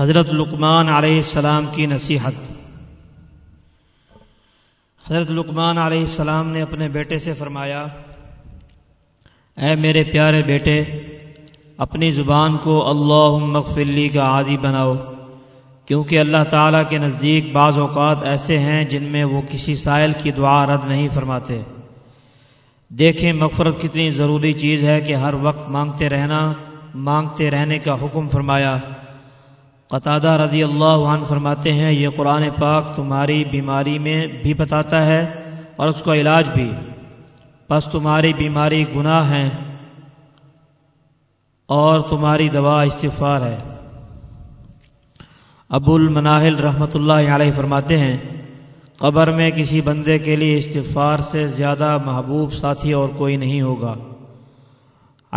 حضرت لقمان علیہ السلام کی نصیحت۔ حضرت لقمان علیہ السلام نے اپنے بیٹے سے فرمایا، اے میرے پیارے بیٹے، اپنی زبان کو اللہ مغفلی کا عادی بناؤ، کیونکہ اللہ تعالیٰ کے نزدیک بعض اوقات ایسے ہیں جن میں وہ کسی سائل کی دعا رد نہیں فرماتے۔ دیکھیں، مغفرت کتنی ضروری چیز ہے کہ ہر وقت مانگتے رہنا، مانگتے رہنے کا حکم فرمایا۔ قطادہ رضی اللہ عنہ فرماتے ہیں، یہ قرآن پاک تمہاری بیماری میں بھی بتاتا ہے اور اس کا علاج بھی۔ بس تمہاری بیماری گناہ ہے اور تمہاری دوا استغفار ہے۔ ابو المناہل رحمۃ اللہ علیہ فرماتے ہیں، قبر میں کسی بندے کے لیے استغفار سے زیادہ محبوب ساتھی اور کوئی نہیں ہوگا۔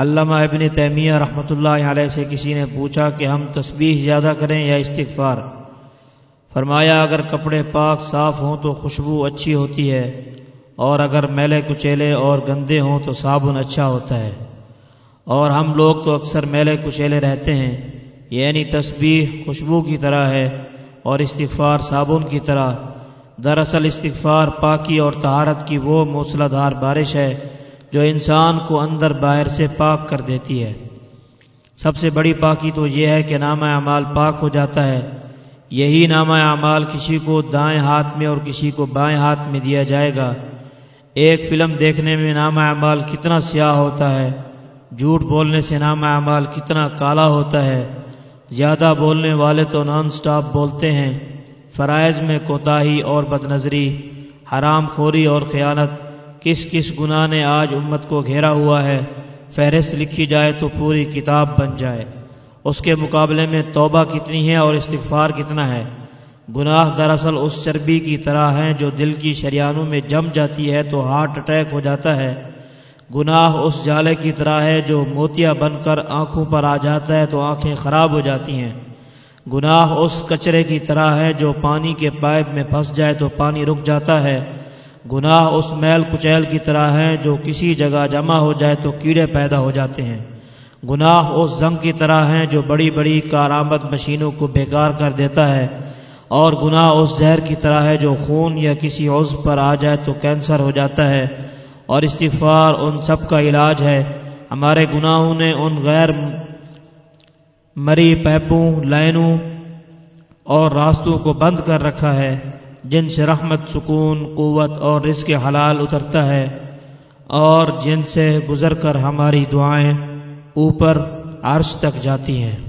علامہ ابن تیمیہ رحمۃ اللہ علیہ سے کسی نے پوچھا کہ ہم تسبیح زیادہ کریں یا استغفار؟ فرمایا، اگر کپڑے پاک صاف ہوں تو خوشبو اچھی ہوتی ہے، اور اگر میلے کچیلے اور گندے ہوں تو صابن اچھا ہوتا ہے۔ اور ہم لوگ تو اکثر میلے کچیلے رہتے ہیں یعنی تسبیح خوشبو کی طرح ہے اور استغفار صابن کی طرح۔ دراصل استغفار پاکی اور طہارت کی وہ موسلا دھار بارش ہے جو انسان کو اندر باہر سے پاک کر دیتی ہے۔ سب سے بڑی پاکی تو یہ ہے کہ نامہ اعمال پاک ہو جاتا ہے۔ یہی نامہ اعمال کسی کو دائیں ہاتھ میں اور کسی کو بائیں ہاتھ میں دیا جائے گا۔ ایک فلم دیکھنے میں نامہ اعمال کتنا سیاہ ہوتا ہے۔ جھوٹ بولنے سے نامہ اعمال کتنا کالا ہوتا ہے۔ زیادہ بولنے والے تو نان سٹاپ بولتے ہیں۔ فرائض میں کوتاہی اور بد نظری حرام خوری اور خیانت کس کس گناہ نے آج امت کو گھیرا ہوا ہے، فہرست لکھی جائے تو پوری کتاب بن جائے۔ اس کے مقابلے میں توبہ کتنی ہے اور استغفار کتنا ہے۔ گناہ دراصل اس چربی کی طرح ہیں جو دل کی شریانوں میں جم جاتی ہے تو ہارٹ اٹیک ہو جاتا ہے۔ گناہ اس جالے کی طرح ہے جو موتیا بن کر آنکھوں پر آ جاتا ہے تو آنکھیں خراب ہو جاتی ہیں۔ گناہ اس کچرے کی طرح ہے جو پانی کے پائپ میں پھنس جائے تو پانی رک جاتا ہے۔ گناہ اس میل کچیل کی طرح ہے جو کسی جگہ جمع ہو جائے تو کیڑے پیدا ہو جاتے ہیں۔ گناہ اس زنگ کی طرح ہیں جو بڑی بڑی کارآمد مشینوں کو بیکار کر دیتا ہے۔ اور گناہ اس زہر کی طرح ہے جو خون یا کسی عضو پر آ جائے تو کینسر ہو جاتا ہے۔ اور استغفار ان سب کا علاج ہے۔ ہمارے گناہوں نے ان غیر مری پیپوں، لائنوں اور راستوں کو بند کر رکھا ہے۔ جن سے رحمت، سکون، قوت اور رزق حلال اترتا ہے اور جن سے گزر کر ہماری دعائیں اوپر عرش تک جاتی ہیں۔